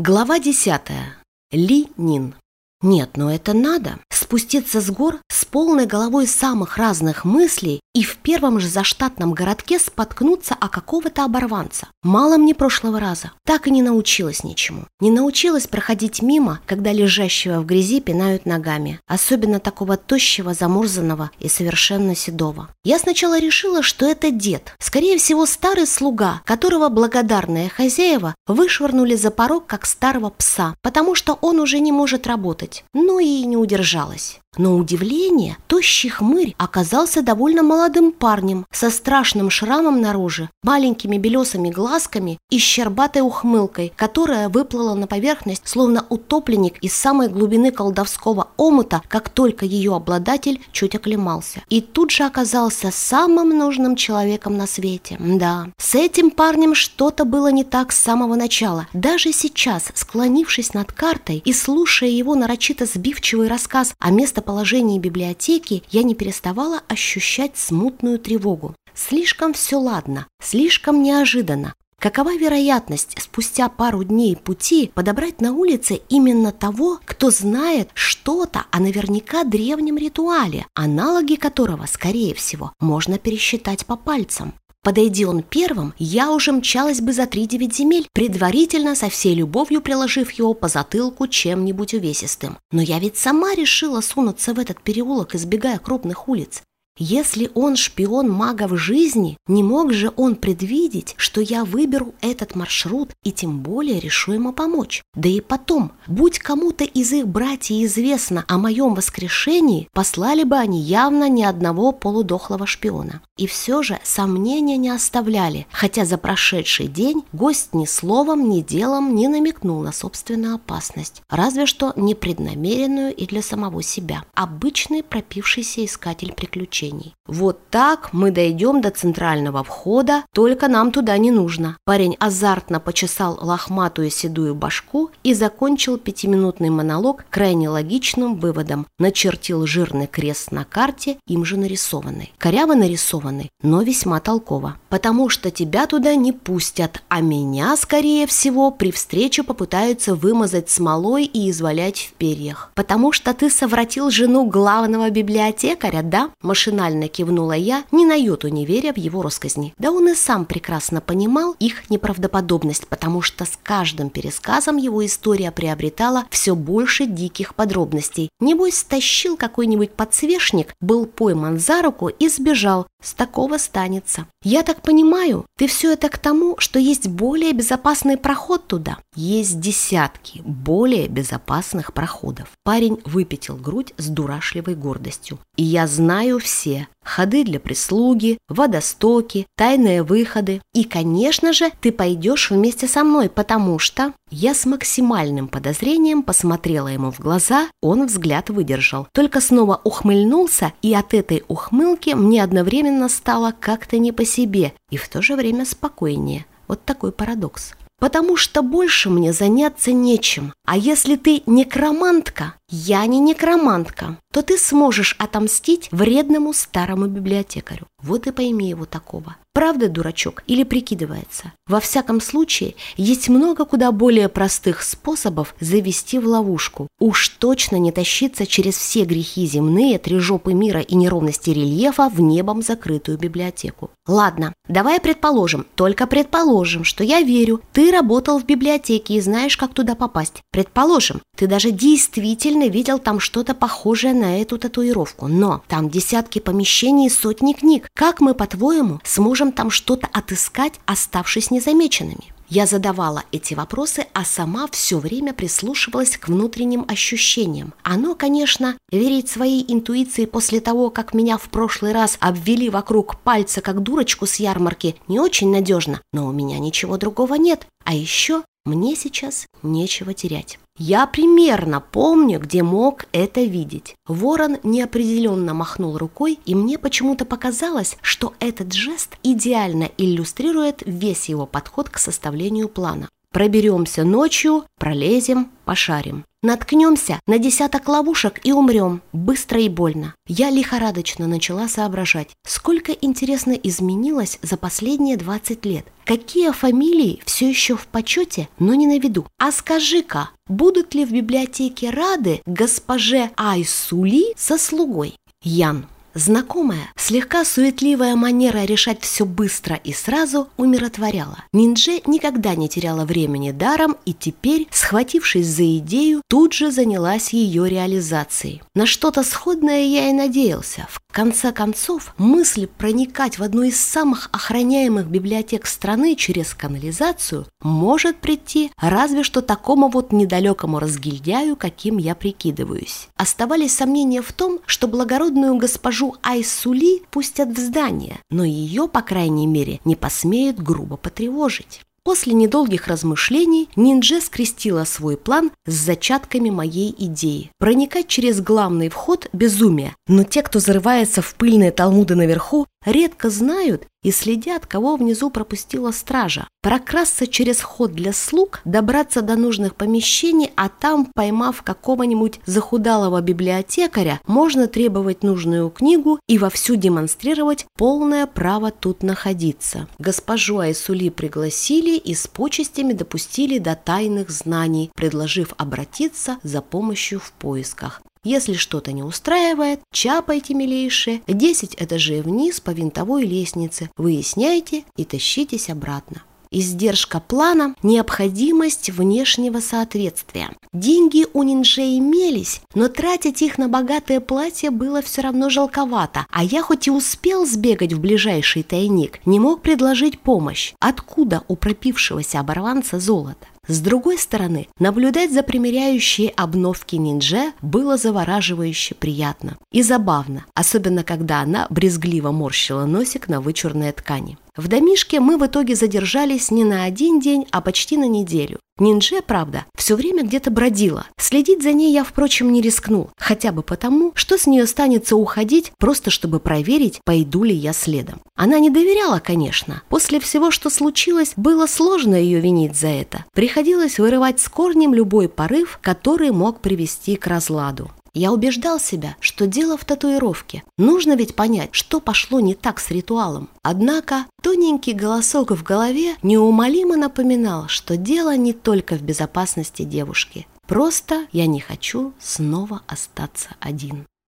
Глава десятая. Ли Нин. Нет, но это надо. Спуститься с гор с полной головой самых разных мыслей и в первом же заштатном городке споткнуться о какого-то оборванца. Мало мне прошлого раза. Так и не научилась ничему. Не научилась проходить мимо, когда лежащего в грязи пинают ногами. Особенно такого тощего, замурзанного и совершенно седого. Я сначала решила, что это дед. Скорее всего, старый слуга, которого благодарные хозяева вышвырнули за порог, как старого пса, потому что он уже не может работать. Ну и не удержалась улыбнулась. Но удивление, тощий хмырь оказался довольно молодым парнем со страшным шрамом на роже, маленькими белесыми глазками и щербатой ухмылкой, которая выплыла на поверхность, словно утопленник из самой глубины колдовского омута, как только ее обладатель чуть оклемался. И тут же оказался самым нужным человеком на свете. Да, с этим парнем что-то было не так с самого начала. Даже сейчас, склонившись над картой и слушая его нарочито сбивчивый рассказ о место положении библиотеки я не переставала ощущать смутную тревогу. Слишком все ладно, слишком неожиданно. Какова вероятность спустя пару дней пути подобрать на улице именно того, кто знает что-то о наверняка древнем ритуале, аналоги которого, скорее всего, можно пересчитать по пальцам? Подойди он первым, я уже мчалась бы за три девять земель, предварительно со всей любовью приложив его по затылку чем-нибудь увесистым. Но я ведь сама решила сунуться в этот переулок, избегая крупных улиц. Если он шпион мага в жизни, не мог же он предвидеть, что я выберу этот маршрут и тем более решу ему помочь. Да и потом, будь кому-то из их братьев известно о моем воскрешении, послали бы они явно ни одного полудохлого шпиона. И все же сомнения не оставляли, хотя за прошедший день гость ни словом, ни делом не намекнул на собственную опасность, разве что непреднамеренную и для самого себя. Обычный пропившийся искатель приключений приключений. Вот так мы дойдем до центрального входа, только нам туда не нужно. Парень азартно почесал лохматую седую башку и закончил пятиминутный монолог крайне логичным выводом. Начертил жирный крест на карте, им же нарисованный. Коряво нарисованный, но весьма толково. Потому что тебя туда не пустят, а меня, скорее всего, при встрече попытаются вымазать смолой и извалять в перьях. Потому что ты совратил жену главного библиотекаря, да? Машина машинально кивнула я, ни на йоту не веря в его росказни. Да он и сам прекрасно понимал их неправдоподобность, потому что с каждым пересказом его история приобретала все больше диких подробностей. Небось, стащил какой-нибудь подсвечник, был пойман за руку и сбежал. С такого станется. Я так понимаю, ты все это к тому, что есть более безопасный проход туда? Есть десятки более безопасных проходов. Парень выпятил грудь с дурашливой гордостью. И я знаю все все. Ходы для прислуги, водостоки, тайные выходы. И, конечно же, ты пойдешь вместе со мной, потому что... Я с максимальным подозрением посмотрела ему в глаза, он взгляд выдержал. Только снова ухмыльнулся, и от этой ухмылки мне одновременно стало как-то не по себе и в то же время спокойнее. Вот такой парадокс. Потому что больше мне заняться нечем. А если ты некромантка, я не некромантка, то ты сможешь отомстить вредному старому библиотекарю. Вот и пойми его такого. Правда, дурачок, или прикидывается? Во всяком случае, есть много куда более простых способов завести в ловушку. Уж точно не тащиться через все грехи земные, три жопы мира и неровности рельефа в небом закрытую библиотеку. Ладно, давай предположим, только предположим, что я верю, ты работал в библиотеке и знаешь, как туда попасть. Предположим, ты даже действительно видел там что-то похожее на эту татуировку, но там десятки помещений и сотни книг. Как мы, по-твоему, сможем там что-то отыскать, оставшись незамеченными? Я задавала эти вопросы, а сама все время прислушивалась к внутренним ощущениям. Оно, конечно, верить своей интуиции после того, как меня в прошлый раз обвели вокруг пальца как дурочку с ярмарки, не очень надежно, но у меня ничего другого нет. А еще мне сейчас нечего терять. Я примерно помню, где мог это видеть. Ворон неопределенно махнул рукой, и мне почему-то показалось, что этот жест идеально иллюстрирует весь его подход к составлению плана. Проберемся ночью, пролезем, пошарим. Наткнемся на десяток ловушек и умрем. Быстро и больно. Я лихорадочно начала соображать, сколько интересно изменилось за последние 20 лет. Какие фамилии все еще в почете, но не на виду. А скажи-ка, будут ли в библиотеке рады госпоже Айсули со слугой? Ян. Знакомая, слегка суетливая манера решать все быстро и сразу умиротворяла. Ниндже никогда не теряла времени даром и теперь, схватившись за идею, тут же занялась ее реализацией. На что-то сходное я и надеялся. В конце концов, мысль проникать в одну из самых охраняемых библиотек страны через канализацию может прийти разве что такому вот недалекому разгильдяю, каким я прикидываюсь. Оставались сомнения в том, что благородную госпожу Айсули пустят в здание, но ее, по крайней мере, не посмеют грубо потревожить. После недолгих размышлений Ниндже скрестила свой план с зачатками моей идеи. Проникать через главный вход – безумие, но те, кто зарывается в пыльные талмуды наверху, редко знают и следят, кого внизу пропустила стража. Прокрасться через ход для слуг, добраться до нужных помещений, а там, поймав какого-нибудь захудалого библиотекаря, можно требовать нужную книгу и вовсю демонстрировать полное право тут находиться. Госпожу Айсули пригласили и с почестями допустили до тайных знаний, предложив обратиться за помощью в поисках. Если что-то не устраивает, чапайте, милейшие, 10 этажей вниз по винтовой лестнице, выясняйте и тащитесь обратно. Издержка плана – необходимость внешнего соответствия. Деньги у Нинже имелись, но тратить их на богатое платье было все равно жалковато, а я хоть и успел сбегать в ближайший тайник, не мог предложить помощь. Откуда у пропившегося оборванца золото? С другой стороны, наблюдать за примеряющие обновки ниндзя было завораживающе приятно и забавно, особенно когда она брезгливо морщила носик на вычурной ткани. В домишке мы в итоге задержались не на один день, а почти на неделю. Ниндже, правда, все время где-то бродила. Следить за ней я, впрочем, не рискнул, хотя бы потому, что с нее станется уходить, просто чтобы проверить, пойду ли я следом. Она не доверяла, конечно. После всего, что случилось, было сложно ее винить за это. Приходилось вырывать с корнем любой порыв, который мог привести к разладу. Я убеждал себя, что дело в татуировке. Нужно ведь понять, что пошло не так с ритуалом. Однако тоненький голосок в голове неумолимо напоминал, что дело не только в безопасности девушки. Просто я не хочу снова остаться один.